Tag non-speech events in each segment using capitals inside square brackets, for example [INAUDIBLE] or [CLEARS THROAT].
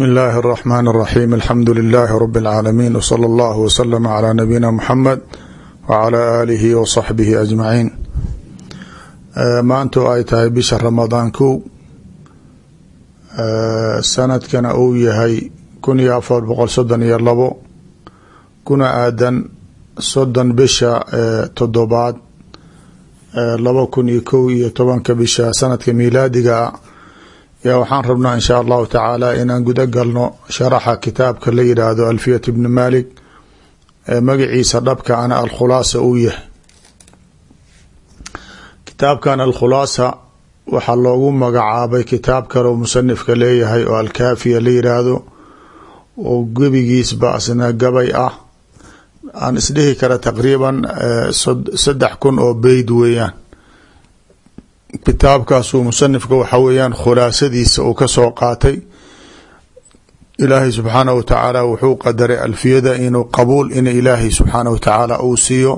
bsmi اllahi الرحmn الرaxيm alxamdu لilaahi rb اlcaalamiin wslى اllah wslm عlى nabiyina mxamed wعlى aalihi wصaxbihi ajmaciin maantu ay tahay bisha ramadaan kow sanadkana uu yahay kun iyo afar boqol soddon iyo labo kuna aadan soddon bisha todobaad laba kun iyo kow iyo tobanka bisha sanadka miilaadiga yaa waxaan rabnaa in shaa allahu tacaala inaan guda galno sharaxa kitaabka la yidhaahdo alfiyat bni malik magaciisa dhabka ana alkhulaasa uu yahay. Kitaabkan alkhulaasa waxaa loogu magacaabay kitaab kaleo musanifka leeyahay oo alkaafiya la yidhaahdo oo gebigiisba asna gabay ah. Aan isdhihi kara taqriiban saddex kun oo beyd weeyaan kitaabkaasuu musanifka waxa weeyaan khulaasadiisa uu ka soo qaatay. Ilaahay subxaanah wa tacaala wuxuu qadaray alfiyada inuu qabuul in ilaahay subxaanah wa tacaala uu siiyo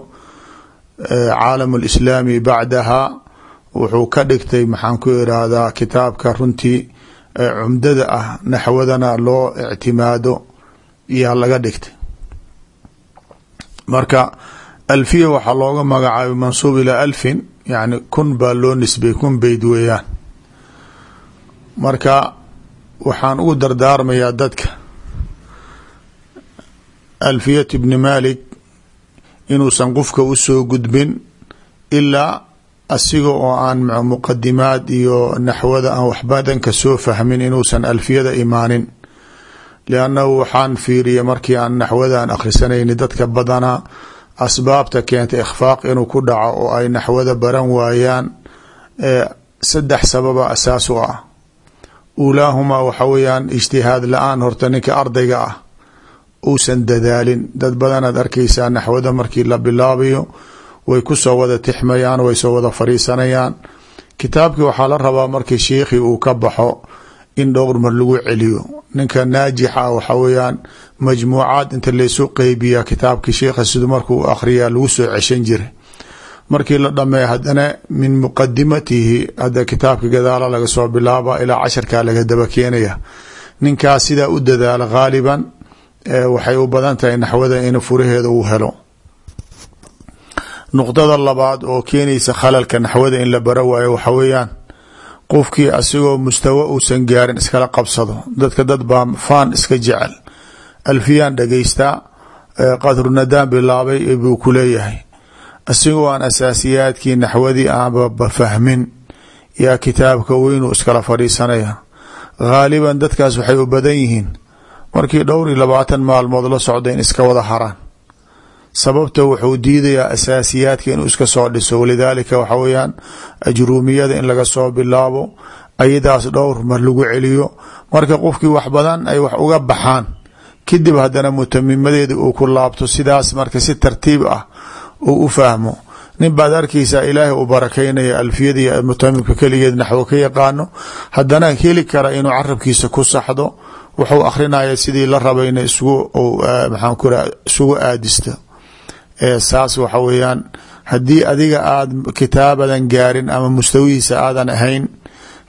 caalam lislaami bacdaha. Wuxuu ka dhigtay maxaan ku irahdaa kitaabka runtii cumdada ah naxwadana loo ictimaado yaa laga dhigtay. Marka alfiya waxaa looga magacaabay mansuub ilaa alfin yani kun baa loo nisbay kun beyd weeyaan. Marka waxaan ugu dardaarmayaa dadka. Alfiyat bni malik inuusan qofka u soo gudbin ilaa asiga oo aan muqadimaad iyo naxwada aan waxbadan ka soo fahmin inuusan alfiyada imaanin. Liannahu waxaan fiiriyay markii aan naxwadan akhrisanayni dadka badanaa asbaabta keenta ikhfaaq inuu ku dhaco oo ay naxwada baran waayaan saddex sababa asaas u ah. Uulaahumaa waxa weeyaan ijtihaad la'aan horta ninka ardayga ah uusan dadaalin. Dad badanaad arkaysaa naxwada markii la bilaabayo way ku soo wada tixmayaan way soo wada fariisanayaan. Kitaabkii waxaa la rabaa markii shiikhii uu ka baxo in dhowr mar lagu celiyo. Ninka naajixa waxa weeyaan majmuucaad inta laysu qeybiya kitaabkii sheikha siduu markuu akhriyaa lagu soo ceshan jiray. Markii la dhameeya haddana min muqadimatihi hadda kitaabka gadaala laga soo bilaaba ilaa casharkaa laga daba keenaya. Ninkaas sidaa u dadaala haaliban waxay u badan tahay naxwada in furaheeda uu helo. Nuqdada labaad oo keenaysa khalalka naxwada in la bara waayo waxa weeyaan qofkii asigoo mustawa uusan gaarin iskala qabsado. Dadka dad baa faan iska jecel. Alfiyaan dhageystaa qadru nadaan bilaabay buu ku leeyahay. Asigoo aan asaasiyaadkii naxwadii aanba fahmin. Yaa kitaabka weynuu iskala fadhiisanaya. Haaliban dadkaas waxay u badan yihiin. Markii dhowr iyo labaatan maalmood la socda iska wada haraan sababta wuxuu diidayaa asaasiyaadka inuu iska soo dhiso. Walidaalika waxa weeyaan ajruumiyada in laga soo bilaabo ayadaas dhowr mar lagu celiyo. Marka qofkii wax badan ay wax uga baxaan kadib haddana mutamimadeeda uu ku laabto. Sidaas marka si tartiib ah uu u fahmo. Nin baad arkaysaa ilaahay u barakaynaya alfiyadii mutamimka keligeed naxwo ka yaqaano. Haddana heli kara inuu carabkiisa ku saxdo. Wuxuu akrinaya sidii la rabayna isugu maxaan ku isugu aadisto saas waxa weeyaan haddii adiga aada kitaabadan gaarin ama mustawihiisa aadan ahayn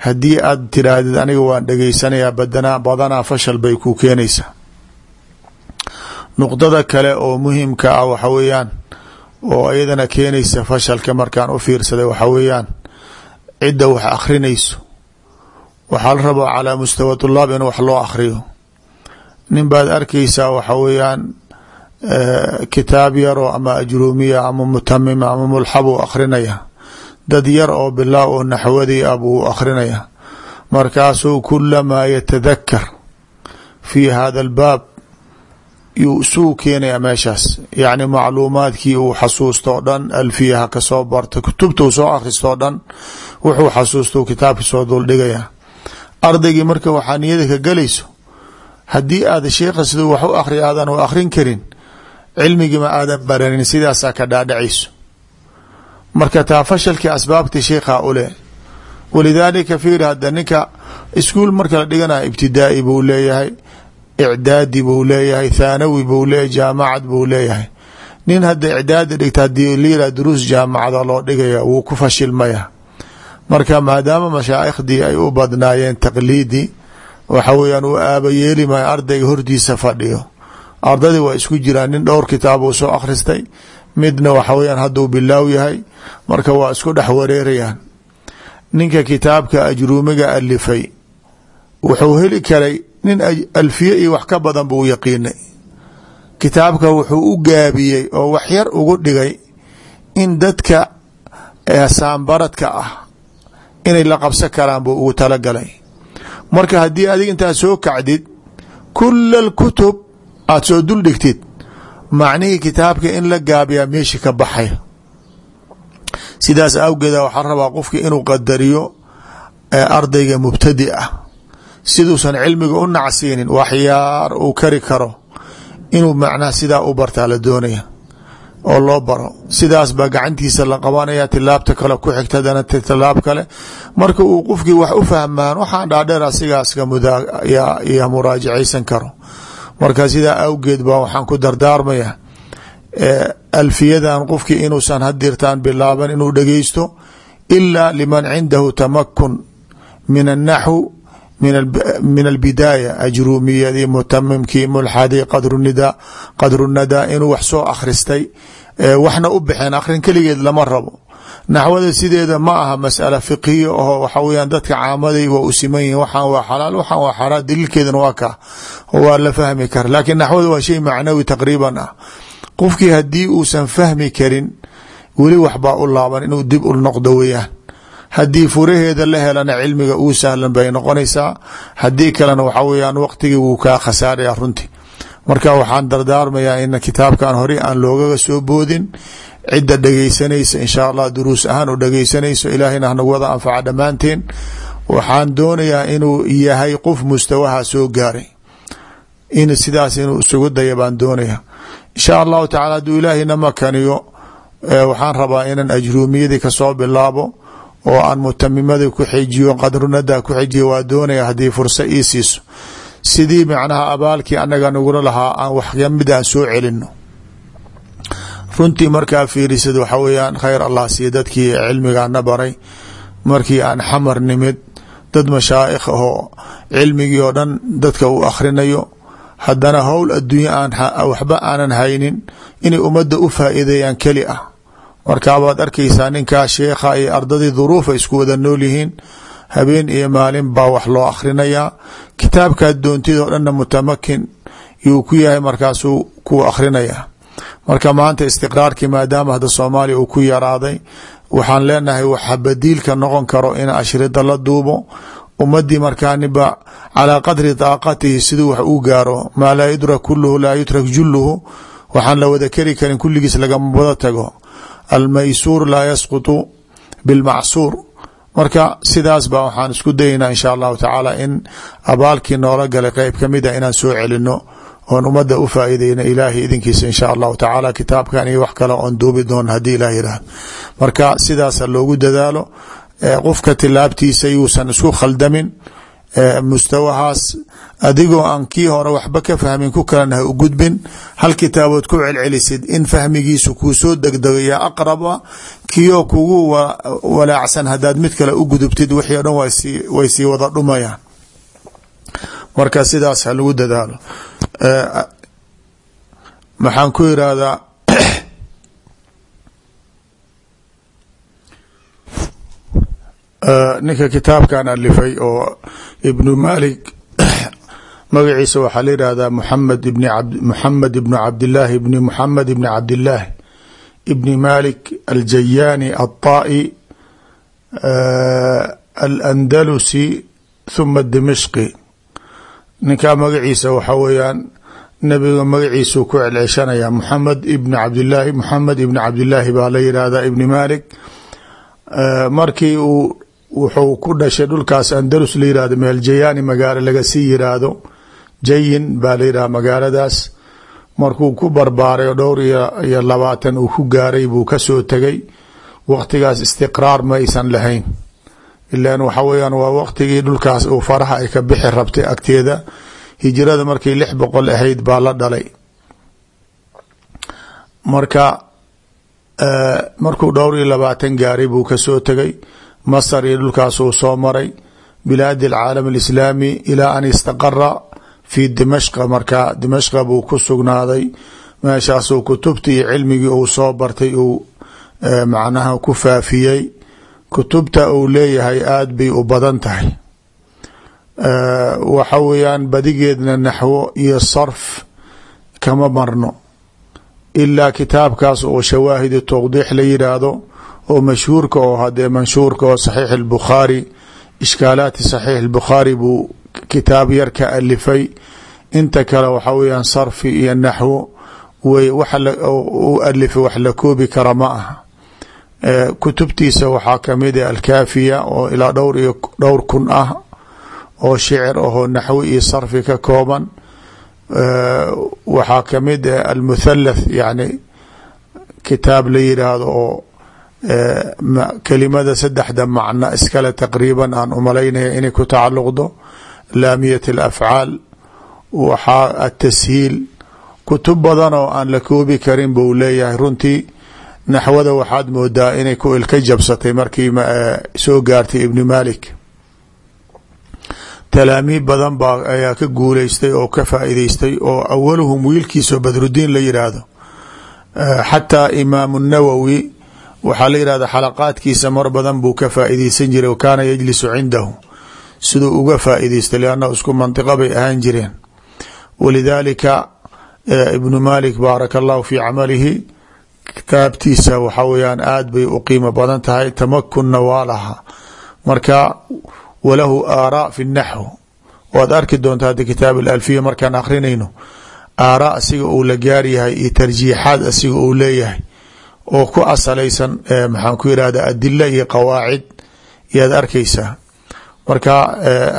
haddii aad tiraahdid aniga waan dhegeysanayaa badanaa badanaa fashal bay ku keenaysaa. Nuqdada kale oo muhimka ah waxa weeyaan oo iyadana keenaysa fashalka markaan u fiirsaday waxa weeyaan cidda wax akhrinayso. Waxaa la rabaa calaa mustawa tulaab in wax loo akhriyo. Nin baad arkaysaa waxa weeyaan kitaab yaroo ama ajruumiya ama mutamima ama mulxabuu akhrinaya. Dad yar oo bilaa oo naxwadii ah buu akhrinaya. Markaasuu kulamaa yatadakar fi hada albaab isugu keenaya meeshaas. Yacni macluumaadkii uu xasuusto o dhan alfiyaha ka soo barta kutubta uu soo akhristo o dhan wuxuu xasuusta kitaabka soo duldhigaya ardaygii marka waxaa niyada ka gelayso haddii aad sheekha siduu wax u akhri aadan u akhrin karin cilmigiima aadan baranin sidaasaa ka dhaadhacayso marka taa fashalkii asbaabta sheikha uleh walidaalika fiiri hadda ninka iskuul marka la dhiganayo ibtidaai buu leeyahay icdaadi buu leeyahay thaanawi buu leeyahay jaamacad buu leeyahay. Nin hadda icdaadi dhigta haddii layira duruus jaamacada loo dhigaya wuu ku fashilmaya marka maadaama mashaaikhdii ay u badnaayeen taqliidi waxa weyaan uu aaba yeeli maayo ardayga hortiisa fadhiyo ardadii waa isku jiraan nin dhowr kitaab uu soo akhristay. Midna waxa weyaan hadduu bilaaw yahay marka waa isku dhex wareerayaan. Ninka kitaabka ajruumiga alifay wuxuu heli karay nin alfiye iyo wax ka badan buu yaqiinay. Kitaabka wuxuu u gaabiyey oo wax yar ugu dhigay in dadka saambaradka ah inay la qabsan karaan buu ugu talagalay. Marka haddii adig intaad soo kacdid kula alkutub aada soo dul dhigtid macnihii kitaabka in la gaabiyaa meeshi ka baxay. Sidaas awgeeda waxaa rabaa qofki inuu qadariyo ardayga mubtadi ah. Siduusan cilmiga u nacsiinin waxyaar uu kari karo inuu macnaha sidaa u bartaa la doonaya oo loo baro. Sidaas baa gacantiisa la qabanaya tilaabta kale ku xigta hadana kale. Marka uu qofkii wax u fahmaan waxaan dhaadheer asigaaska ya muraajacaysan karo marka sidaa awgeed ba waxaan ku dardaarmaya alfiyadan qofkii inuusan hadirtaan bilaaban inuu dhegeysto ilaa liman cindahu tamakun min annaxw min albidaaya ajruumiyadii mutamimkii mulxadii qadrunida qadrunadaa inuu wax soo akhristay waxna u baxeen akhrin keligeed lama rabo naxwada sideeda ma aha masala fiqhiya oo waxa weyaan dadka caamaday waa u siman yihiin waxaan waa xalaal waxaan waa xaraam daliilkeedana waa ka waa la fahmi kara laakiin naxwada waa shay macnawi taqriiban ah. Qofkii haddii uusan fahmi karin weli waxbaa u laaban inuu dib u noqdo weyaan haddii furaheeda la helana cilmiga uu sahlan bay noqonaysaa. Haddii kalena waxa weyaan waqtigii wuu kaa khasaaraya runtii. Marka waxaan dardaarmayaa in kitaabkan hore aan loogaga soo boodin cidda dhegeysanaysa insha allah duruus ahaan u dhegeysanayso ilaahayna hanagu anfaca dhammaanteen. Waxaan doonayaa inuu yahay qof mustawaha soo gaaray. In sidaas inuu isugu daya baan doonaya insha allahu tacala hadduu ilaahayna makaniyo waxaan rabaa inaan ajruumiyadii ka soo bilaabo oo aan mutamimadii ku xijiyo qadrunada ku xijiyo waa doonaya haddii fursa ii siiso. Sidii macnaha abaalkii anaga nagula lahaa aan wax aan soo celino runtii markaa fiirisid waxa weyaan khayr allah siiya dadkii cilmigaana baray. Markii aan xamar nimid dad mashaa'ikh ahoo cilmigii oo dhan dadka uu akhrinayo haddana howl adduunya waxba aanan haynin inay ummadda u faa'iideeyaan keli ah. Markaabaad arkaysaa ninkaa sheekha iyo ardadii duruufa isku wada nool yihiin habeen iyo maalin baa wax loo akhrinayaa. Kitaabkaad doontid oo dhanna mutamakin yuu ku yahay markaasuu ku akhrinayaa marka maanta istiqraarkii maadaama hadda soomaaliya uu ku yaraaday waxaan leenahay waxa badiilka noqon karo in ashrida la duubo. Ummadii markaa niba calaa qadri daaqatihi siduu wax uu gaaro maa laa yudrak kuluhu laa yutrak julluhu waxaan la wada keri karin kulligiis lagama wada tago. Almaysuur laa yasqutu bilmacsuur. Marka sidaas ba waxaan isku dayaynaa insha allahu tacaala in abaalkii noola galay. Qeyb ka mid a inaan soo celino oon ummadda u faa'iideyna ilaahay idinkiisa insha allahu tacaala kitaabkan iyo wax kale oon duubi doona haddii ilah yihahdo marka sidaasa loogu dadaalo qofka tilaabtiisa yuusan isku khaldamin mustawahaas adigoo aan kii hore waxba ka fahmin ku kalena ha u gudbin hal kitaabood ku celcelisid in fahmigiisu kuu soo degdego aqraba kioo kugu walaacsan hadaad mid kale u gudubtid wixii dhan way sii wada dhumayaan. Marka sidaas lagu dadaalo maxaan ku irahdaa ninka kitaabkan alifay oo ibnu malik magaciisa waxaa la yihahdaa muxamed ibn muxamed ibnu cabdillaahi ibni muxamed ibni cabdillaahi ibni malik aljayaani alطaa'i alandalusi thuma dimishqi ninkaa magaciisa waxaa weeyaan nabiga magaciisuu ku celceshanaya muxamed ibn cabdilaahi muxamed ibni cabdillaahi baa la yihahdaa ibni malik markii uu wuxuu ku dhashay dhulkaas andalus la yihahdo meeljayaani magaalo laga sii yiraahdo jayin baa la yidhaha magaaladaas. Markuu ku barbaaray dhowr iyo labaatan uu ku gaaray buu ka soo tegay waqtigaas istiqraar ma aysan lahayn ilan waxa weyaan waa waqtigii dhulkaas uu faraha ay ka bixi rabtay agteeda. Hijrada markay lix boqol ahayd baa la dhalay. Marka markuu dhowr iyo labaatan gaaray buu ka soo tegay masar iyo dhulkaas uu soo maray bilaadi alcaalam alislaami ilaa an istaqara fi dimashqa marka dimashqa buu ku sugnaaday meeshaasuu kutubtii iyo cilmigii uu soo bartay uu macnaha ku faafiyey kutubta uu leeyahay aada bay u badan tahay. Waxa weeyaan badigeedna naxwo iyo sarf kama marno. Ilaa kitaabkaas oo shawaahid tawdiix la yidhaahdo oo mashhuurka oo hadee manshuurka oo saxiix albukhaari ishkaalaati saxiix albukhaari buu kitaab yar ka alifay inta kale waxa weeyaan sarfi iyo naxwo way wax u alifay wax la koobi kara ma aha kutubtiisa waxaa ka mid a alkaafiya oo ilaa dhowr iyo dhowr kun ah oo shicir ahoo naxwi iyo sarfi ka kooban. Waxaa ka mid a almuthalath yani kitaab la yidhaahdo oo kelimada saddexda macno iskale taqriiban aan u malaynaya inay ku tacaluqdo laamiyat alafcaal waxaa atashiil kutub badan oo aan la koobi karin buu leeyahay runtii naxwada waxaad moodaa inay ku ilka jabsatay markii soo gaartay ibni malik talaamiid badan baa ayaa ka guuleystay oo ka faa'iideystay oo awaluhum wiilkiisoo badrudiin la yidhaahdo xataa imaamu nawowi waxaa la yidhahda xalaqaadkiisa mar badan buu ka faa'iideysan jiray wa kaana yajlisu cindahu. Siduu uga faa'iideystay lianna isku mantiqa bay ahaan jireen. Walidaalika ibnu malik baaraka allahu fi camalihi kitaabtiisa waxa weyaan aad bay u qiimo badan tahay tamakunna waa lahaa marka walahu aaraa fi naxw waad arki doontaa hadda kitaab alalfiya markaan akrinayno aaraa asiga uu la gaaryahay iyo tarjiixaad asiga uu leeyahay oo ku asalaysan maxaan ku yidhahda adila iyo qawaacid yaad arkaysaa. Marka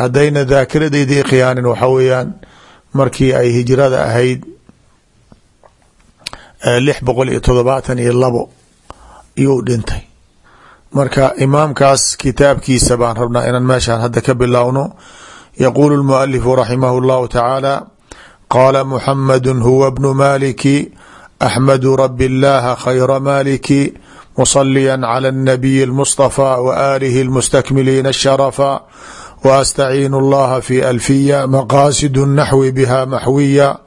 haddayna daakiradeydii khiyaanin waxa weeyaan markii ay hijrada ahayd lix boqol iyo todobaatan iyo labo iyuu dhintay marka imaamkaas kitaabkiisa baan rabnaa inaan meeshaan hadda ka bilowno yaquulu lmualifu raximahu llahu tacaala qaala muxamadu huwa bnu maliki axmadu rabi اllaha khayra maliki musaliya clى الnabiyi اlmuصطafى w alihi اlmustakmiliina الsharafa wastaciinu اllaha fi alfiya maqasid الnaxwi biha maxwiya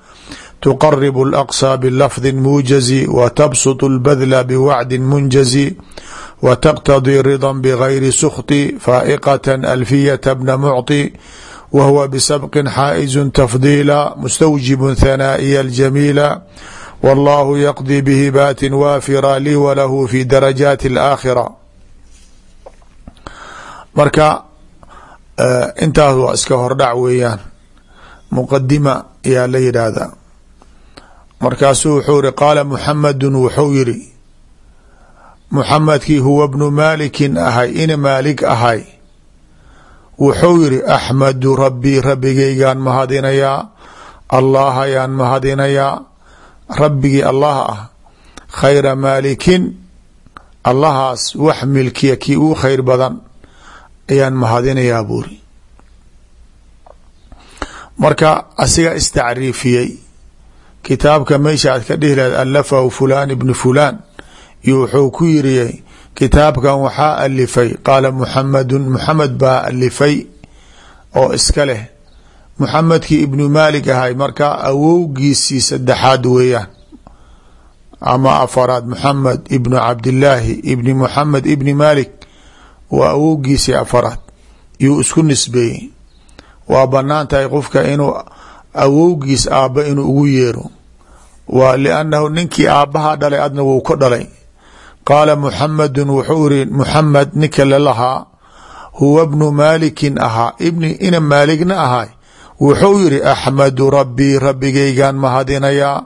تqرب الأقصى بلفظ موجز وتبسط البذل بوعد منجز وتقتضي رضا بغير سخط فائقة ألفية بن معطي وهو بسبق حائز تفضيلا مستوجب ثنائي الجميلا والله يقضي بهبات وافرا لي وله في درجات الآخرة marka intaas waa iska hordhac weeyaan muqadima yaa la yidhaahdaa markaasuu wuxuu iri qaala muxamadu wuxuu yiri muxamedkii huwa bnu maalikin ahay ina maalik ahay. Wuxuu yiri axmadu rabbii rabbigaygaan mahadinayaa allah ayaan mahadinayaa rabbigii allah ah khayra maalikin allahaas wax milkiya kii uu khayr badan ayaan mahadinayaa buuri marka asiga istacriifiyey kitaabka meesha aad ka dhihi lahayd alafahu fulaan ibnu fulaan wuxuu ku yiri kitaabkan waxaa alifay qaala muxamedun muxamed baa alifay oo iska leh. Muxamedkii ibnu maalik ahay marka awowgiisii saddexaad weeyaan ama afaraad muxamed ibnu cabdilaahi ibni muxamed ibni maalik waa awowgiisii afaraad yuu isku nisbeeyey. Waa bannaan tahay qofka inuu awowgiis aabba inuu ugu yeero. Waa liannahu ninkii aabbaha dhalay adna wuu ka dhalay. Qaala muxamedun wuxuu iri muxamed ninka lalahaa huwa bnu maalikin ahaa. Ibni ina maaligna ahay. Wuxuu yiri axmadu rabbii rabbigaygaan mahadinayaa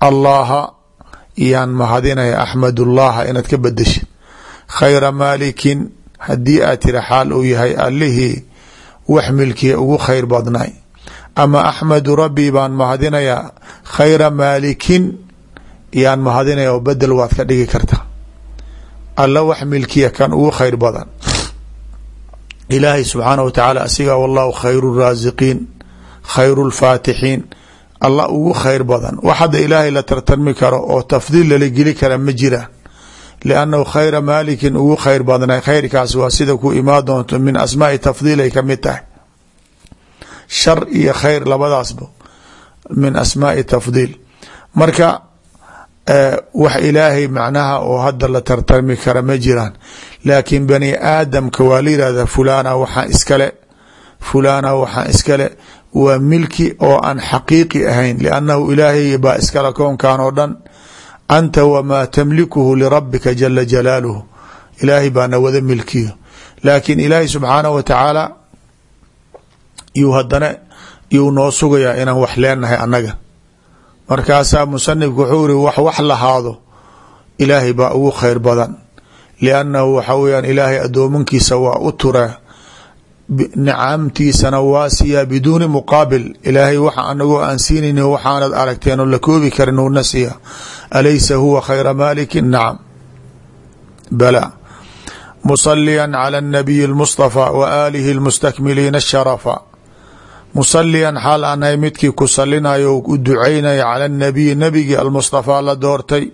allaha yaan mahadinaya axmadullaha inaad ka bedeshid khayra maalikin haddii aad tira xaal uu yahay allihii wax milkiya ugu khayr badnay ama axmadu rabbii baan mahadinayaa khayra maalikin yaan mahadinaya oo bedel waad ka dhigi kartaa alla wax milkiya kan ugu khayr badan. Ilaahay subxaanah wa tacaala asiga wallahu khayru raasiqiin khayru lfaatixiin allah ugu khayr badan. Wax hadda ilaahay la tartarmi karo oo tafdiil lala geli kara ma jiraan liannahu khayra maalikin ugu khayr badnay khayrkaas waa sida ku imaan doonto min asmaai tafdiil ka mid tahay shar iyo khayr labadaasba min asmaai tafdiil. Marka wax ilaahay macnaha oo hadda la tartami kara ma jiraan. Laakiin bani aadamka waa la yihahda fulana waxaan iskale. Fulana waxaan iskale. Waa milki oo aan xaqiiqi ahayn liannahu ilaahay baa iskale koonkan oo dhan. Anta wamaa tamlikuhu lirabbika jala jalaaluhu. Ilaahay baana wada milkiyo. Laakiin yuu haddana yuu noo sugayaa inaan wax leenahay annaga. Markaasaa musanifku wuxuu iri wax wax lahaado ilaahay baa ugu khayr badan. Liannahu waxa weyaan ilaahay addoomankiisa waa u turaa nicamtiisana waa siiyaa biduuni muqaabil. Ilaahay waxa anagoo aan siinayni waxaanad aragteen oo la koobi karin uuna alaysa huwa khayra maalikin? Nacam bala. Musaliya cala anabiyi اlmustafa wa aalihi اlmustakmiliina asharafa musaliyan xaal anahay midkii ku salinayo u ducaynaya cala anabiyi nabigii almustafaa la doortay.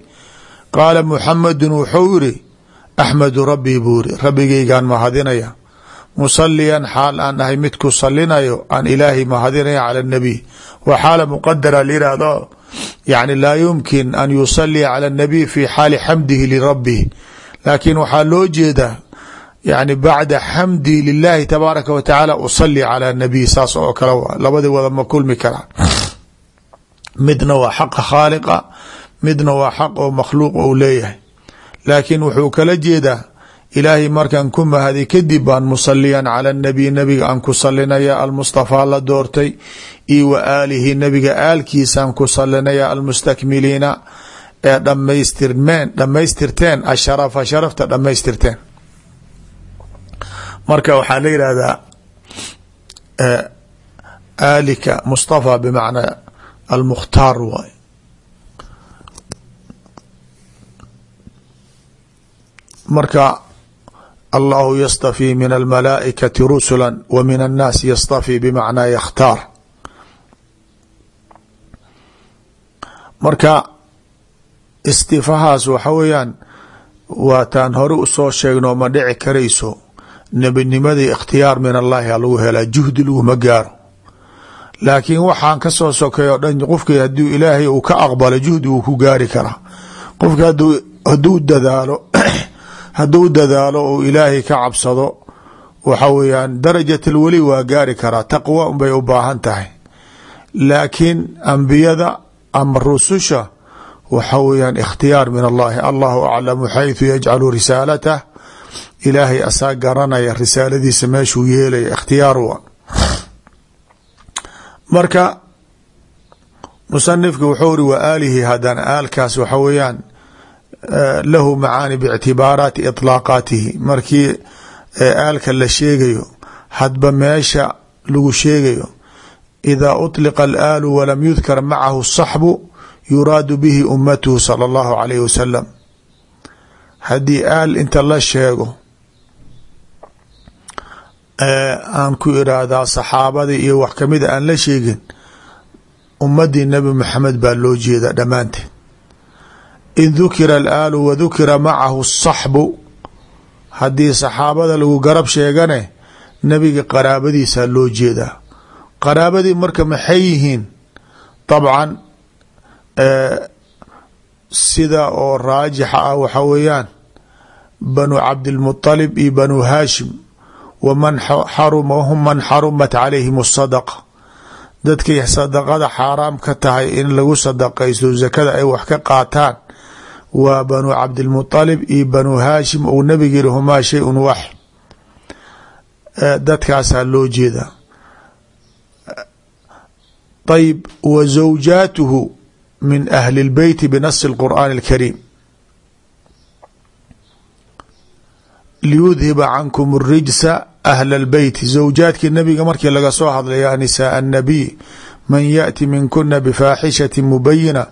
Qaala muxamedun wuxuu yiri axmedu rabbii buu iri rabbigaygaan mahadinaya musaliyan xaal aan ahay mid ku salinayo aan ilaahay mahadinaya cala nabiy. Waa xaala muqadara layihahdo yani laa yumkin an yusalia cala nabiy fi xaali xamdihi lirabbih laakiin waxaa loo jeedaa yani bacda xamdi lilahi tabaaraka wa tacaala usali cala nabiy saas oo kale waa labadii wada ma kulmi karaan. Midna waa xaqa khaaliqa midna waa xaq oo makhluuq ou leeyahay. Laakiin wuxuu kala jeedaa ilaahay markaan ku mahaday kadib baan musaliyan cala nabiy nabiga aan ku salinaya almustafaa la doortay io wa aalihi nabiga aalkiisaan ku salinaya almustakmiliina ee dhamaystirmeen dhamaystirteen asharafa sharafta marka waxaa la yihahdaa aalika mustafa bimacnaa almukhtaar waay. Marka allahu yastafii min almalaaikati rusula wa min annaasi yastafii bimacnaa yakhtaar marka istifahaas waxa weeyaan waataan hore u soo sheegno ma dhici karayso nebinimadii ikhtiyaar min allahi a lagu helaa juhdi laguma gaaro. Laakiin waxaan ka soo sokay o dhan qofkii haduu ilaahay uu ka aqbalo juhdi wuu ku gaari karaa qofki haduu dadaalo hadduu dadaalo [CLEARS THROAT] ou ilaahay ka cabsado waxa weeyaan darajat alweli waa gaari karaa taqwa unbay u baahan tahay. Laakiin ambiyada ama rususha waxa weeyaan ikhtiyaar min allahi. Allahu aclamu xayثu yajcalu risaalatah ilaahay asaa garanaya risaaladiisa meeshuu yeelaya ikhtiyaar wa marka musanifka wuxuu iri wa aalihi haddana aalkaas waxa weeyaan lahu macaani bictibaaraati iطlaaqaatihi markii aalka la sheegayo hadba meesha lagu sheegayo idaa uطliqa alaalu walam yudkar macahu saxbu yuraadu bihi ummatuhu sala allahu alayh wasalam haddii aal inta la sheego aan ku iraahdaa saxaabadii iyo wax kamida aan la sheegin ummadii nabi maxamed baa loo jeeda dhammaanteed. In dukira alaalu wa dukira macahu saxbu haddii saxaabada lagu garab sheegane nebiga qaraabadiisaa loo jeedaa. Qaraabadii marka maxay yihiin? Dabcan sida oo raajixa ah waxa weeyaan banu cabdilmuطalib iyo banu haashim waman xaruma hum man xarumat calayhim الsadaqa dadkay sadaqada xaaraam ka tahay in lagu sadaqaysto zakada ay wax ka qaataan waa banu cabdilmuطalib iyo banu haashim ou nabiga yihi humaa shay-un waaxid dadkaasaa loo jeedaa ayb wa zawjaatuhu min ahli اlbeyti binasi اlqur'aani اlkariim liyudhiba cankum rijsa ahla lbeyti zawjaadkii nabiga markii laga soo hadlay yaa nisaaa annabiy man yaati minkuna bifaaxishati mubayina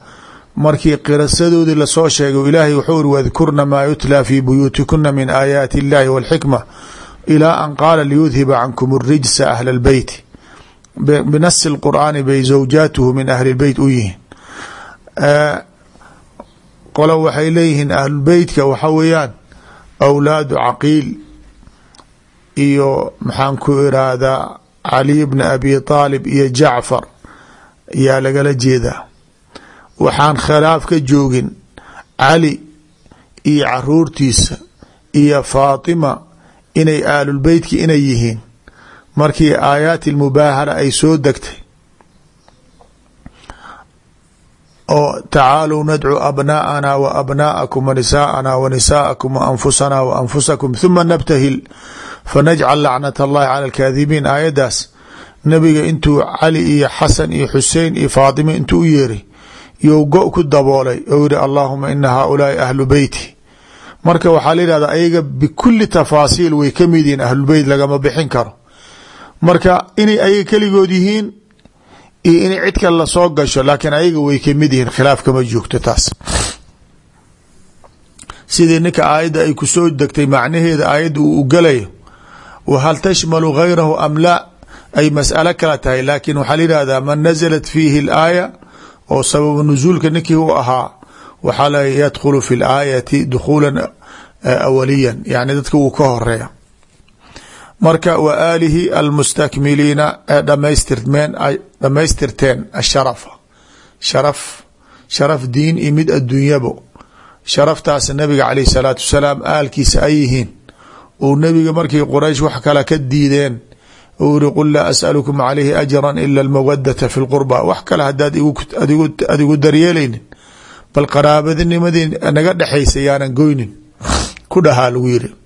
markii qirasadoodii la soo sheegay ilaahay wuxuu iri wadkurna maa yutlaa fii buyuutikuna min aayaati illahi walxikma ilaa an qaala liyudhiba cankum rijsa ahla lbeyti binasi lqur'aani bay zawjaatuhu min ahli lbeyt u yihiin. Qolo waxay leeyihiin ahlulbeytka waxa weeyaan awlaadu caqiil iyo maxaan ku iraahdaa caliy bna abi aalib iyo jacfar yaa lagala jeedaa waxaan khilaaf ka joogin cali iyo caruurtiisa iyo faatima inay aalulbeytki inay yihiin markii aayaati lmubaahara ay soo degtay oo tacaaluu nadcu abnaa'ana wa abnaa'akum wa nisaa'ana wa nisaa'akum wa anfusana wa anfusakum huma nabtahil fanajcal lacnat allahi cala alkaadibiin aayaddaas nabiga intuu cali iyo xasan iyo xusein iyo faatima intuu u yeeray you go ku daboolay. Ou yihi allahuma ina haaulaai ahlu beyti marka waxaa la yihahda ayaga bikuli tafaasiil way ka mid yihiin ahlubeyt lagama bixin karo. Marka inay ayaga keligood yihiin iyo inay cid kale la soo gasho laakiin ayaga way ka mid yihiin khilaaf kama joogto taas. Sidii ninka aayadda ay ku soo degtay macnaheeda aayadda uu u galayo wa hal tashmalu gayrahu am laa? ay mas'alo kala tahay laakiin waxaa la yihahdaa man nazalat fiihi alaaya oo sababu nusuulka ninkii u ahaa waxaa la yadkhulu fi laayati dukhuulan awaliyan yani dadka wuu ka horreeya marka wa aalihi almustakmiliina ee dhamaystirmeen ay dhamaystirteen asharafa sharaf sharaf diin iyo mid adduunyabo sharaftaas nabiga caleyh salaatu wasalaam aalkiisa ay yihiin. Nabiga markii quraysh wax kale ka diideen uu yihi qul laa as'alukum calayhi ajra ila almawadata fi lqurba wax kale haddaad adigu daryeelaynin. Bal qaraabadinimadii naga dhexaysa goynin. Ku dhahaa lagu yiri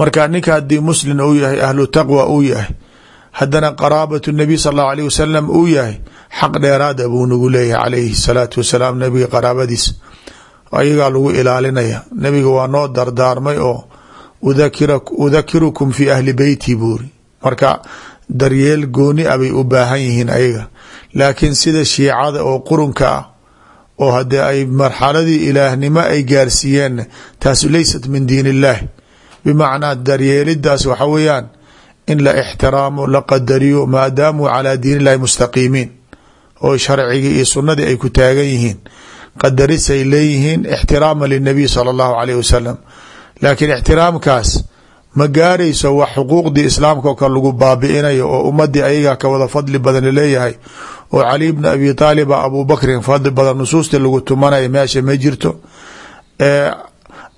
marka ninka haddii muslin uu yahay ahlu taqwa uu yahay haddana qaraabatu nabiy sal allahu aleyh wasalam uu yahay xaq dheeraada buu nagu leeyahay calayhi salaatu wasalaam nabiga qaraabadiis. Ayagaa lagu ilaalinaya. Nabiga waa noo dardaarmay oo udhakirukum fi ahli beyti buuri marka daryeel gooni a bay u baahan yihiin ayaga. Laakiin sida shiicada oo qurunka ah oo haddii ay marxaladii ilaahnimo ay gaarsiiyeen taas laysat min diin illahi bimacnaa daryeelidaas waxa weeyaan in la ixtiraamo la qadariyo maadaamuu calaa diin illahi mustaqiimiin oo sharcigii iyo sunnadii ay ku taagan yihiin. Qadarisay leeyihiin ixtiraama linabiy sala allahu caleyh wasalam laakiin ixtiraamkaas ma gaarayso wax xuquuqdii islaamka oo kale lagu baabi'inayo oo ummadii ayagaa ka wada fadli badan leeyahay oo cali bna abi taaliba abubakrin fadli badan nusuustii lagu tumanaya meesha ma jirto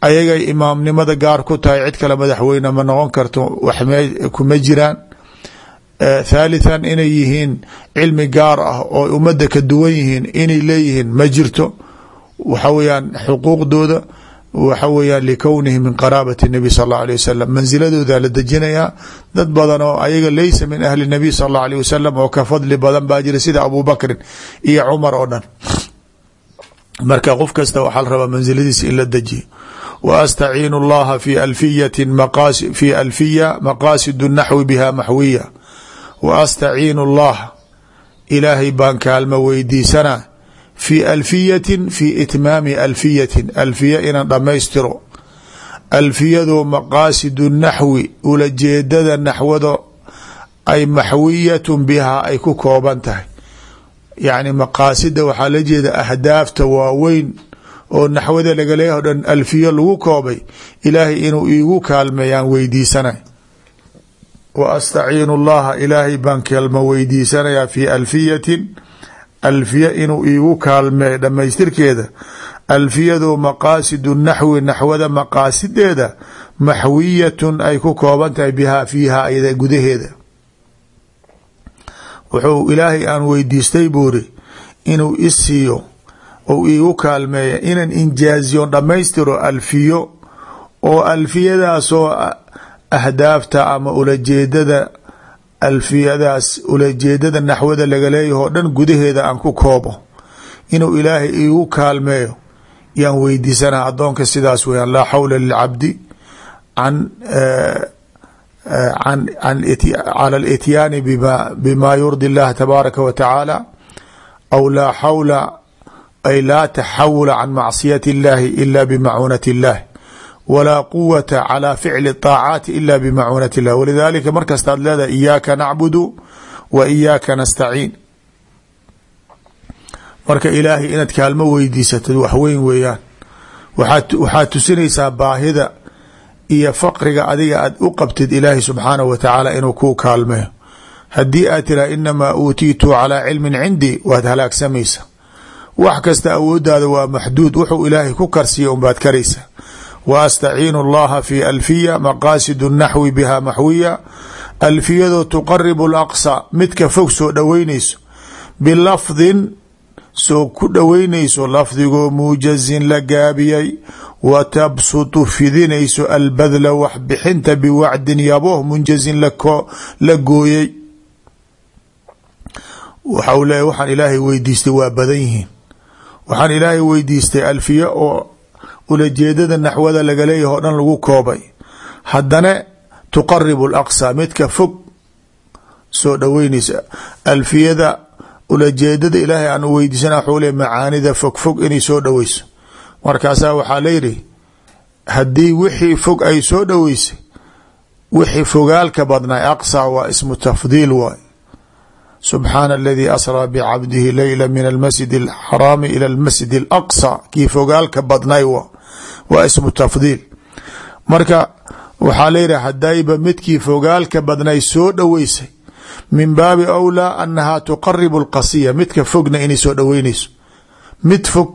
ayagay imaamnimada gaar ku tahay cid kale madaxweyne ma noqon karto kuma jiraan. Thaalithan inay yihiin cilmi gaar ah oo ummadda ka duwan yihiin inay leeyihiin ma jirto. Waxa weyaan xuquuqdooda waxa weyaan likownihi min qaraabati nabi sal allahu alيh wasalam la dejinayaa dad badan oo ayaga leysa min ahli nabiy sal allahu alيh oo ka fadli badan baa jira sida abu bakrin iyo cumar oo dhan. Marka qof kasta waxaa la rabaa mansiladiisa in la dejiyo fi alfiyati fi alfiya maqasid naxwi biha maxwiya wa astaciinu اllah ilaahay baan kaalmo weydiisanaa fi alfiyatin fi itmaami alfiyatin alfiya inaan dhammaystiro alfiyadu maqaasidu naxwi ulajeedada naxwado ay maxwiyatun bihaa ay ku kooban tahay yacni maqaasida waxaa la jeeda ahdaafta waaweyn oo naxwada lagaleeyaho dhan alfiyo lagu koobay ilaahay inuu iigu kaalmeeyaan weydiisanay. Wa astaciinu llaha ilaahay baan kaalmo weydiisanayaa fi alfiyatin alfiya inuu iigu kaalmeey dhammaystirkeeda. Alfiyadu maqaasidu naxwi naxwada maqaasideeda maxwiyatun ay ku kooban tahay bihaa fiiha ayada gudaheeda. Wuxuu ilaahay aan weydiistay buuri inuu isiiyo ou iigu kaalmeeya inan injaaziyo dhammaystiro alfiyo oo alfiyadaasoo ahdaafta ama ulajeedada alfiyadaas ulajeedada naxwada laga leeyaho dhan gudaheeda aan ku koobo. Inuu ilaahay iigu kaalmeeyo yaan weydiisana adoonka sidaas weyaan laa xawla lilcabdi can cala alityaani bima yurdi اllaha tabaaraka wa tacaala aw laa xawla ay laa taxawula can macsiyati اllahi ila bimacuunati اllah walaa quwata calى ficli الطaacaati ila bimacuunati اllah walidalika markastaad leedahay iyaaka nacbudu wa iyaaka nastaciin marka ilaahay inaad kaalmo weydiisatid waxweyn weeyaan waxaad tusinaysaa baahida iyo faqriga adiga aad u qabtid ilaahay subxaanahu wa tacaala inuu kuu kaalmeeyo haddii aad tiraa inamaa uutiitu calaa cilmin cindii waad halaagsamaysa wax kasta awooddaada waa maxduud wuxuu ilaahay ku karsiiya unbaad karaysa. Wa astaciinu allaha fi alfiya maqaasidu naxwi biha maxwiya. Alfiyadoo tuqaribu alaqsa midka fog soo dhoweynayso bilafdin soo ku dhoweynayso lafdigoo muujazin la gaabiyey. Wa tabsutu fidinayso albadla wax bixinta biwacdin yabooh munjazin la gooyey. Waxau leeya waxaan ilaahay weydiistay waa badan yihiin waxaan ilaahay weydiistay alfiye oo ulajeedada naxwada laga leeyahy o dhan lagu koobay. Haddana tuqaribu alaqsa midka fog soo dhoweynaysa alfiyada ulajeedada ilaahay aan weydiisana waxuu macaanida fog fog inay soo dhoweyso markaasaa waxaa layidhi haddii wixii fog ay soo dhoweysay wixii fogaalka badnaa aqsa waa ismu tafdiil waay subxaana aladii asraa bicabdihi leyla min almasjid alxaraami ila almasjid alaqsa. Kii fogaalka badnay wa waa ismu tafdiil marka waxaa layidhi hadayba midkii fogaalka badnay soo dhoweysay min baabi awlaa anahaa tuqaribu alqasiya. Midka fogna inay soo dhoweynayso. Mid fog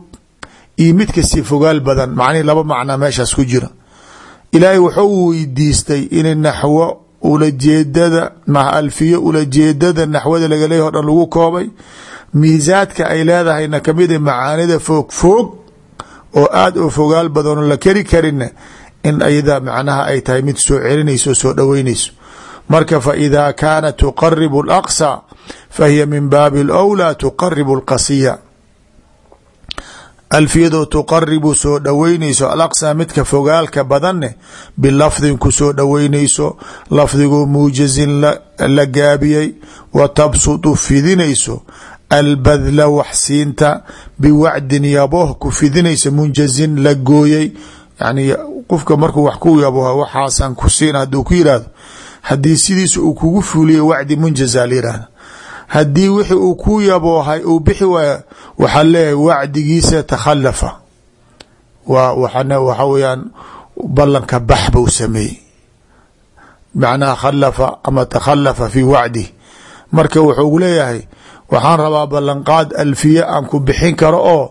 iyo mid ka sii fogaal badan macnihii laba macnaa meeshaas ku jira. Ilaahay wuxuu weydiistay in naxwo ulajeedada ma alfiyo ulajeedada naxwada laga leeyah o dhan lagu koobay miisaadka ay leedahayna kamida macaanida foog foog oo aada u fogaal badanoo la keri karinna in ayada macnaha ay tahay mid soo celinayso o soo dhoweynayso marka faإida kaanat tuqaribu اlأqصى fahiya min baabi اlأwlى tuqaribu اlqasiya alfiyadoo tuqaribu soo dhoweynayso alaqصى midka fogaalka badanne bilafdin ku soo dhoweynayso lafdigoo muujazin la gaabiyey wa tabsutu fidinayso albadla waxsiinta biwacdin yabooh ku fidinaysa munjazin la gooyey yani qofka markuu wax ku yabo waxaasan ku siin haduu ku yihahdo haddii sidiisa uu kugu fuuliya wacdi munjaza la yihahda haddii wixii uu ku yaboohay uu bixi waaya waxaa leeyahay wacdigiisa takhalafa wa waxa weyaan ballanka bax buu sameeyey. Macnaha khalafa ama takhalafa fi wacdih marka wuxuu leeyahay waxaan rabaa ballanqaad alfiye aan ku bixin karo oo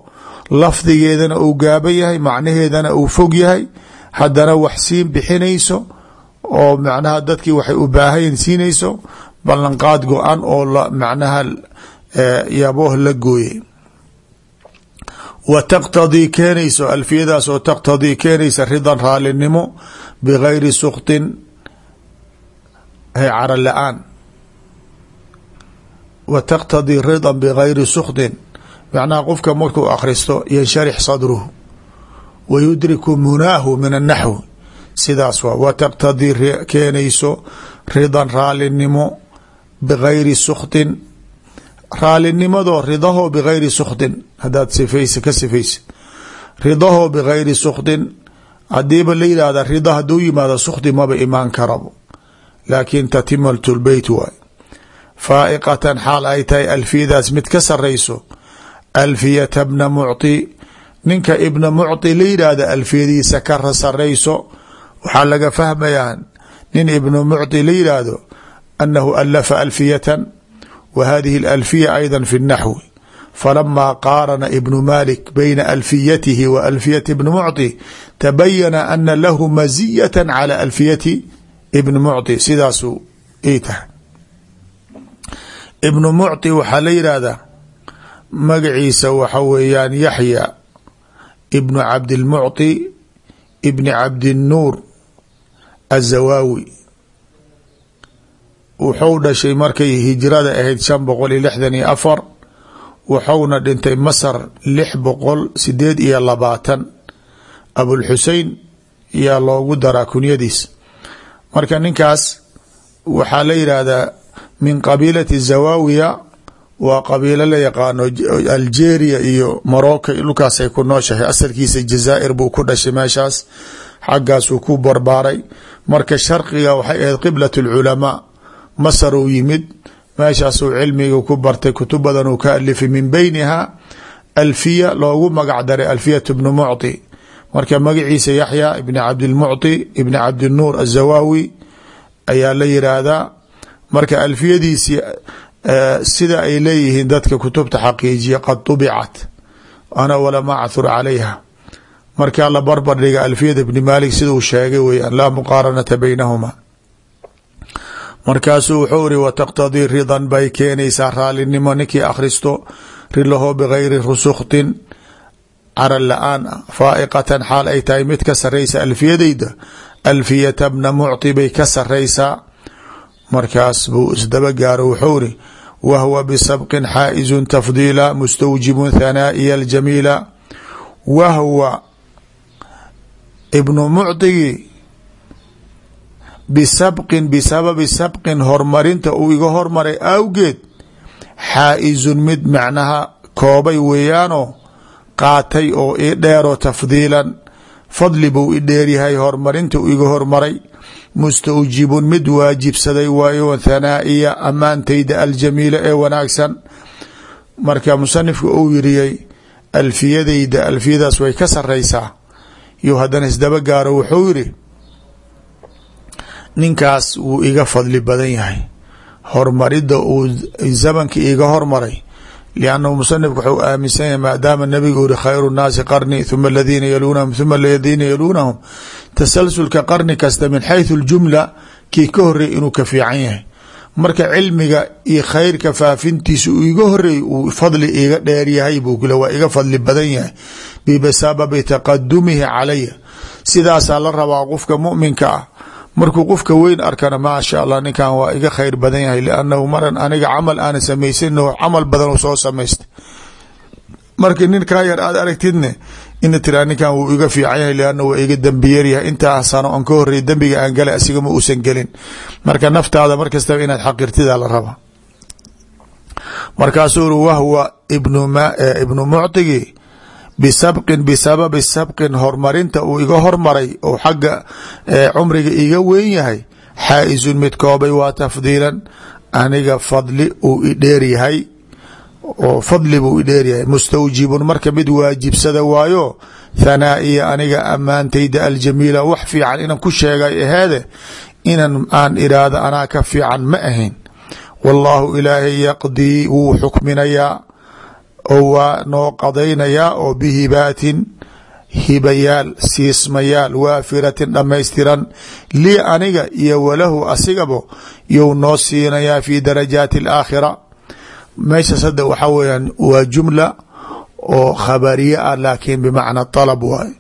lafdigeedana uu gaaban yahay macnaheedana uu fog yahay. Haddana wax siin bixinayso oo macnaha dadkii waxay u baahayen siinayso ballanqaad go-an oo macnaha yabooh la gooyey. Wa taqtadii keenayso alfiyadaas oo taqtadii keenaysa ridan raalinimo bigayri suktin caro la'aan. Wa taqtadii ridan bigayri suktin macnaha qofka markuu akhristo yansharix sadruhu. Wa yudriku munaahu min annaxwi sidaas waa. Wa taqtadii keenayso ridan raalinimo bgayri suktin raalinimado ridaho bigayri suktin hadaad sifaysa ka sifaysid ridaho bigayri suktin hadiiba la rida haduu yimaado sukti maba imaan karabo laakiin tatimaltu lbeyt waay faaiqatan xaal ay tahay alfiyadaas mid ka sarayso alfiyata bna mucti ninka ibna mucti la yidhaahda alfiyadiisa ka sarayso waxaa laga fahmayaa nin ibna mucti la yidhaahdo anahu alafa alfiyatan wa hadihi اlalfiya ayda fi اnaxwi falama qaarana ibnu malik bayna alfiyatihi wa alfiyati ibni mucطi tabayana ana lahu maziyata calى alfiyati ibni mucطi sidaasu ay tahay ibnu mucطi waxaa la yidhaahdaa magaciisa waxa weeyaan yaxya ibnu cabdilmucطi ibni cabdinuur azawaawi wuxuu dhashay markay hijrada ahayd shan boqol iyo lixdan iyo afar wuxuuna dhintay masar lix boqol sideed iyo labaatan. Abulxusein yaa loogu daraa kunyadiis. Marka ninkaas waxaa la yidhaahdaa min qabiilati zawaawiya waa qabiilo la yaqaano algeria iyo morocco dhulkaasay ku nooshahay. Asalkiisa jazaair buu ku dhashay meeshaas xaggaasuu ku barbaaray. Marka sharqiga waxay ahayd qiblat lculamaa masar uu yimid meeshaasuu cilmiga ku bartay kutub badan uu ka alifay min beyniha alfiya loogu magac daray alfiyat bnu mucطi marka magaciisa yaxya ibni cabdilmucطi ibni cabdinuur azawaawi ayaa la yiraahdaa marka alfiyadiisii sida ay leeyihiin dadka kutubta xaqiijiya qad طubicat ana walam achur calayha markaa la barbar dhiga alfiyada bni malik sida uu sheegay weyaan laa muqaaranata baynahuma markaasuu wuxuu iri wataqtadii ridan bay keenaysaa raalinimo ninkii akhristo rilahoo bigayri rusuktin caran la'aan ah faaiqatan xaal ay tahay mid ka saraysa alfiyadayda alfiyata bna mucti bay ka saraysaa markaas buu isdaba gaaro wuxuu iri wahwa bisabqin xaaizun tafdiila mustawjibun thanaa'iya aljamiila wahwa ibnu mucdigii bisabqin bisababi sabqin horumarinta uu iga hormaray awgeed xaa-izun mid macnaha koobay weeyaanoo qaatay oo i dheero tafdiilan fadli buu i dheeryahay horumarinta uu iga hormaray mustawjibun mid waajibsaday waayo thanaa'iya ammaantayda aljamiila ee wanaagsan. Marka musanifka uu yiriyey alfiyadayda alfiyadaas way ka saraysaa yo haddana isdaba gaaro wuxuu yiri ninkaas wuu iga fadli badan yahay. Horumaridda uu zamanka iga hormaray. Liannahu musanifku wuxuu aaminsan yahay maadaama nabigu uri khayru nnaasi qarni huma aladiina yaluunahum huma aladiina yaluunahum tasalsulka qarni kasta min xayثu اljumla kii ka horey inuu ka fiican yahay. Marka cilmiga iyo khayrka faafintiisa uu iga horeey uu fadli iga dheer yahay buu kule waa iga fadli badan yahay. Bisababi taqadumihi calaya. Sidaasaa la rabaa qofka muminka ah markuu qofka weyn arkana maasha allah ninkan waa iga khayr badan yahay liannahu maran aniga camal aana samaysan camal badan soo samaystay. Marka nin kaa yar aad aragtidne ina tiraa ninkan iga fiican yahay lianna waa iga dembiyaryahay intaa sano aan ka horey dembiga aan galay asiga ma uusan gelin. Marka naftaada mar kastaba inaad xaqirtida la raba. Markaasuu uri wahwa ibnu muctigi bisabqin bisababi sabqin horumarinta uu iga hormaray oo xagga cumriga iga weyn yahay xaa-izun mid koobay waa tafdiilan. Aniga fadli uu idheeryahay oo fadli buu idheeryahay mustawjibun marka mid waajibsada waayo thanaa'iya aniga ammaantayda aljamiila wax fiican inan ku sheegay aheede inan aan iraahdo anaa ka fiican ma ahayn. Wallaahu ilaahay yaqdii wuu xukminayaa oo waa noo qadaynayaa oo bihibaatin hibayaal siismayaal waafiratin dhammaystiran lii aniga iyo walahu asigabo you noo siinayaa fi darajaati alaakhira meeshaas hadda waxaa weyaan waa jumla oo khabariye ah laakiin bimacna طalab waay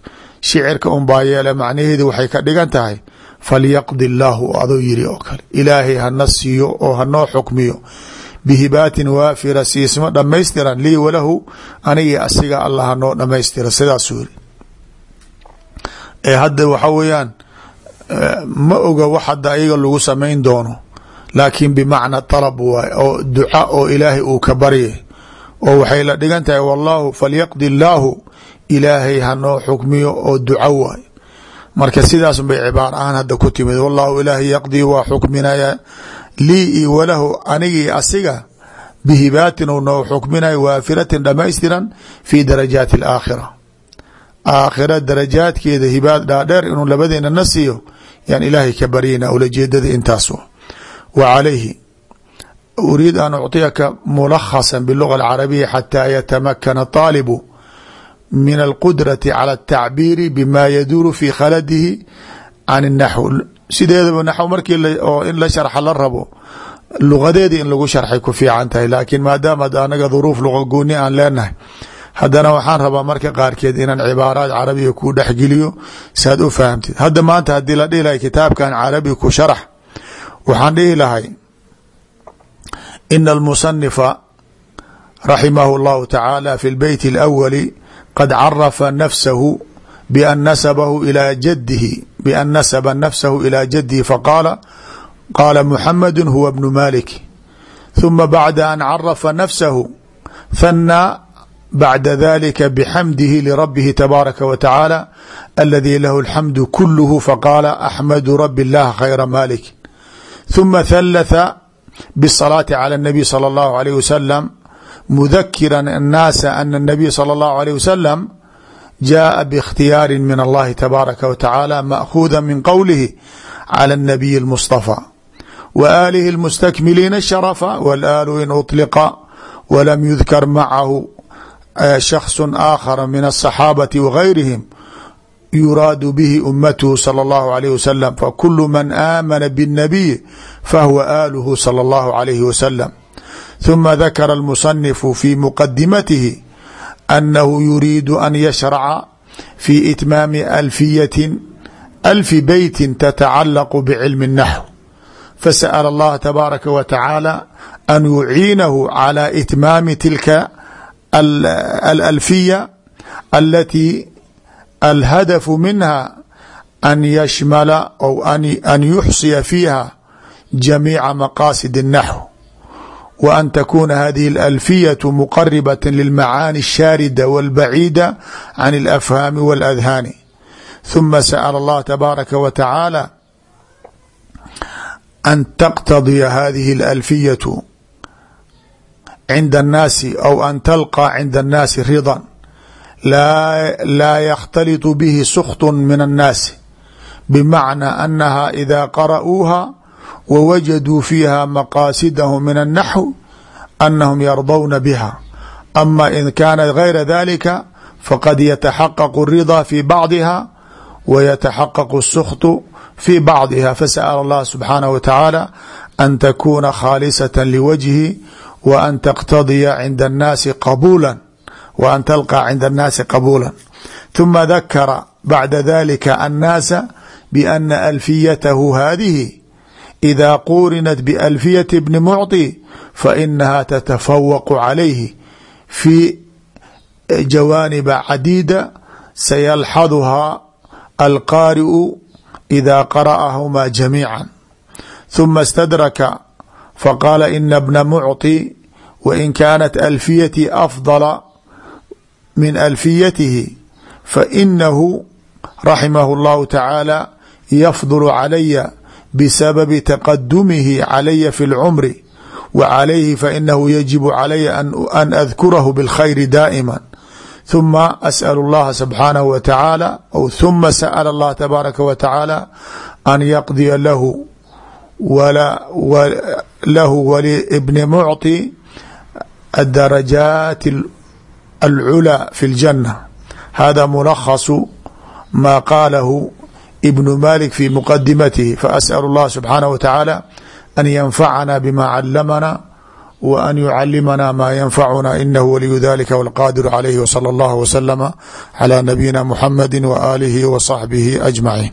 shicirka un baa yeele macnaheedi waxay ka dhigan tahay falyaqdi illaahu adoo yiri oo kale ilaahay hana siiyo oo hanoo xukmiyo bihibaatin waafira siismo dhammaystiran lii walahu anigii asiga allah hanoo dhammaystira sidaasuu yiri ee hadda waxa weeyaan ma oga wax hadda ayaga lagu samayn doono laakiin bimacna طalab waay oo duca oo ilaahay uu ka baryay oo waxay la dhigan tahay wallahu falyaqdi illaahu ilaahay hanoo xukmiyo oo duco waay marka sidaas bay cibaar ahaan hadda ku timid wallahu ilaahay yaqdii waa xukminaya lii i walahu anigii asiga bihibaatin u noo xukminayo waafiratin dhammaystiran fi darajaati alaakhira aakhira darajaadkeeda hibaad dhaadheer inuu labadeena na siiyo yaan ilaahay ka baryayna ulajeedada intaas wa calayhi uriid an ucطiyaka mulakhasa biluga alcarabiya xataa yatamakana طaalibu min alqudrati cala atacbiiri bima yaduuru fi khaladihi can اnaxw sideedaba naxw markii oo in la sharxa la rabo lugadeedii in lagu sharxay ku fiican tahay. Laakiin maadaama anaga duruuf luqa gooni aan leenahay haddana waxaan rabaa marka qaarkeed inaan cibaaraad carabiga ku dhexgeliyo saad u fahamtid. Hadda maanta haddii la dhihi lahay kitaabkan carabi ku sharax waxaan dhihi lahay ina almusanifa raximahu اllahu tacaala fi lbeyt اlawali qad carafa nafsahu bian nasabahu ilaa jadihi bian nasaba nafsahu ilaa jadihi faqaala qaala muxamadu huwa bnu malik ثuma bacda an carafa nafsahu thanaa bacda dalika bxamdihi lirabihi tabaaraka wa tacaala aladi lahu اlxamdu kuluhu faqaala axmadu rabi اllah khayra malik ثuma thalatha bالصلاaةi calى الnabiy slى اllahu عalيه wasalam mudakira الnaasa ana الnabiy salى اllahu عalيه wasalam jaءa bاkhtiyaari min allahi tabaaraka wa tacaala maakuuda min qowlihi calى الnabiy اlmusطafى wa aalihi اlmustakmiliina الsharafa wاlaalu in uطliqa walam yudkar macahu shakص aakhara min الصaxaabati wagayrihim yuraadu bihi umatuhu salى اllahu عalيه wasalam fakulu man aamana bالnabiy fahuwa aaluhu salى اllahu عalayhi wasalam ثuma dakara الmusanifu fi muqadimatihi أنه يريد أن يشhرca في إتmاam ألفyة ألف beyt تتacalq بعلم النحو فسأل الله تباaركa وتaعالى أن يuعينه على إتmاam تilka الألفية التي الهدف منها أن يشمل أو أن يحصي فيها جميع مقاصد النحو وأn تkuna hadihi الألفyة مqربة للمعاaني الشhاaردة والبعيدة عن الأfهاam والأذhاn ثuma سأل الله تباaركa وتaعالى أn تqتضيa hadihi الألفyة عinda الناasi أو أn تلقى عinda الناasi رضا laa يkhتلط bه سkط من الناasi بمعنى أنها إذا wa wajaduu fiiha maqaasidahu min annaxw annahum yardawna biha ama in kaanat gayra dalika faqad yataxaqaqu aridaa fii bacdiha wa yataxaqaqu asuktu fii bacdiha fasa'ala allah subxaanahu wa tacaala an takuuna khaalisatan liwajhi wa an taqtadiya cinda annaasi qabuulan wa an talqa cinda annaasi qabuulan huma dakara bacda dalika annaasa bianna alfiyatahu haadihi hadihi إذا qurinت بألفyة بن معطي فإنها تتفوق عليه في جوانب عديدة سيلحظها القارئ إذا قرأهما جميعا ثم استدرك فقال إن بن معطي وإن كانت ألفيتي أفضل من ألفيته فإنه رحمه الله تعالى يفضل علي بسبب تقدمه علي في العمر وعليه فإنه يجب علي أن أذكره بالخير دائما ثم أسأل الله سبحانه وتعالى أو ثم سأل الله تبارك وتعالى أن يقضي له ولا له ولابن معطي الدرجات العلى في الجنة هذا ملخص ما قاله ibn malik fi muqadimatihi faasأl اllah subxaanaه wa tacaala an yanfacana bima calamana w an yucalimana ma yanfacuna inahu waliyu dalika wاlqadiru calayhi wslى اllah wslama clى nabiyina muxamadi w aalihi w صaxbihi ajmaciin